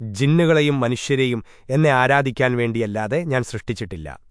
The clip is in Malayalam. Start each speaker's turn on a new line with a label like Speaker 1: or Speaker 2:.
Speaker 1: ജിന്നുകളെയും മനുഷ്യരെയും എന്നെ ആരാധിക്കാൻ വേണ്ടിയല്ലാതെ ഞാൻ സൃഷ്ടിച്ചിട്ടില്ല.